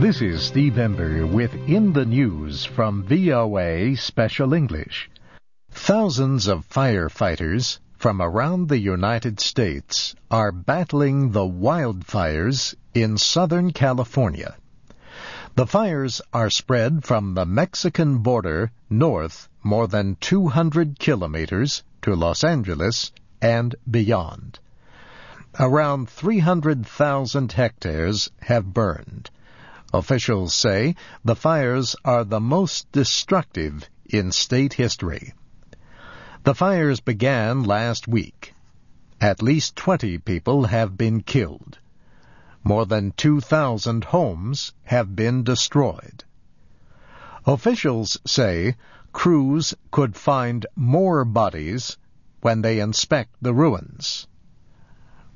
This is Steve Ember with In the News from VOA Special English. Thousands of firefighters from around the United States are battling the wildfires in Southern California. The fires are spread from the Mexican border north more than 200 kilometers to Los Angeles and beyond. Around 300,000 hectares have burned. Officials say the fires are the most destructive in state history. The fires began last week. At least 20 people have been killed. More than 2,000 homes have been destroyed. Officials say crews could find more bodies when they inspect the ruins.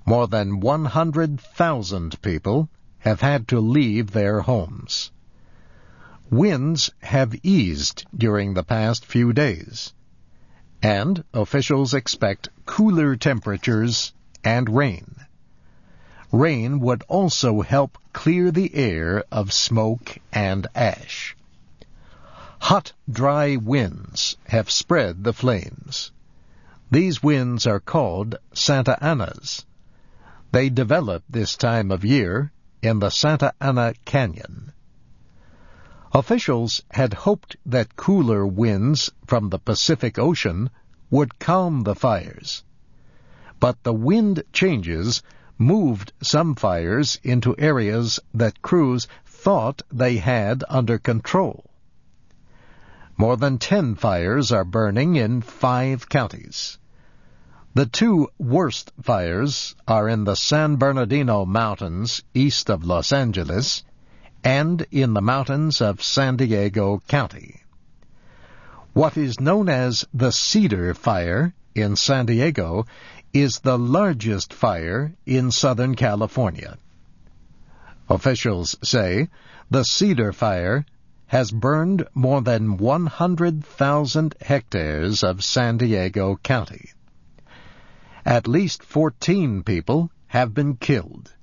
More than 100,000 people have had to leave their homes. Winds have eased during the past few days, and officials expect cooler temperatures and rain. Rain would also help clear the air of smoke and ash. Hot, dry winds have spread the flames. These winds are called Santa Anas. They develop this time of year in the Santa Ana Canyon. Officials had hoped that cooler winds from the Pacific Ocean would calm the fires. But the wind changes moved some fires into areas that crews thought they had under control. More than ten fires are burning in five counties. The two worst fires are in the San Bernardino Mountains east of Los Angeles and in the mountains of San Diego County. What is known as the Cedar Fire in San Diego is the largest fire in Southern California. Officials say the Cedar Fire has burned more than 100,000 hectares of San Diego County. At least 14 people have been killed.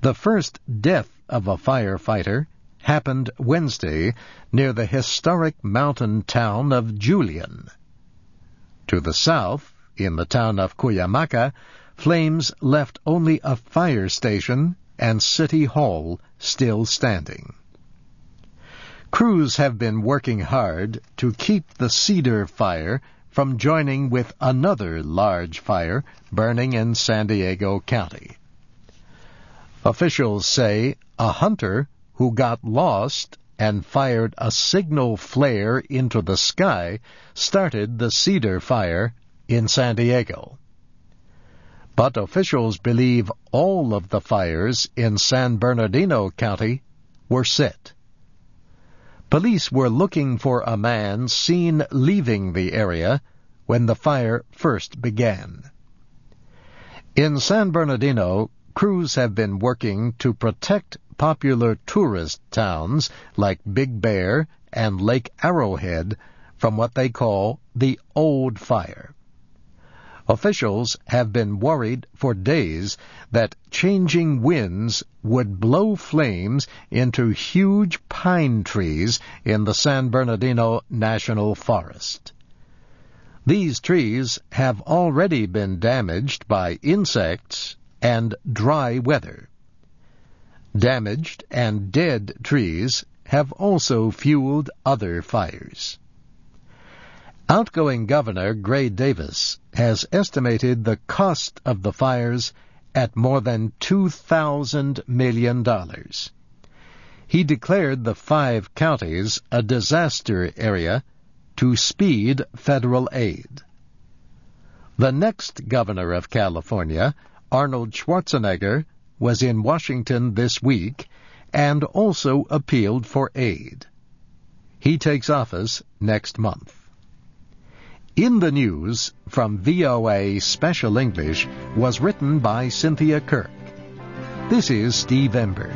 The first death of a firefighter happened Wednesday near the historic mountain town of Julian. To the south, in the town of Cuyamaca, flames left only a fire station and city hall still standing. Crews have been working hard to keep the cedar fire from joining with another large fire burning in San Diego County. Officials say a hunter who got lost and fired a signal flare into the sky started the cedar fire in San Diego. But officials believe all of the fires in San Bernardino County were set. Police were looking for a man seen leaving the area when the fire first began. In San Bernardino, crews have been working to protect popular tourist towns like Big Bear and Lake Arrowhead from what they call the Old Fire. Officials have been worried for days that changing winds would blow flames into huge pine trees in the San Bernardino National Forest. These trees have already been damaged by insects and dry weather. Damaged and dead trees have also fueled other fires. Outgoing Governor Gray Davis has estimated the cost of the fires at more than $2,000 million. He declared the five counties a disaster area to speed federal aid. The next governor of California, Arnold Schwarzenegger, was in Washington this week and also appealed for aid. He takes office next month. In the News from VOA Special English was written by Cynthia Kirk. This is Steve Ember.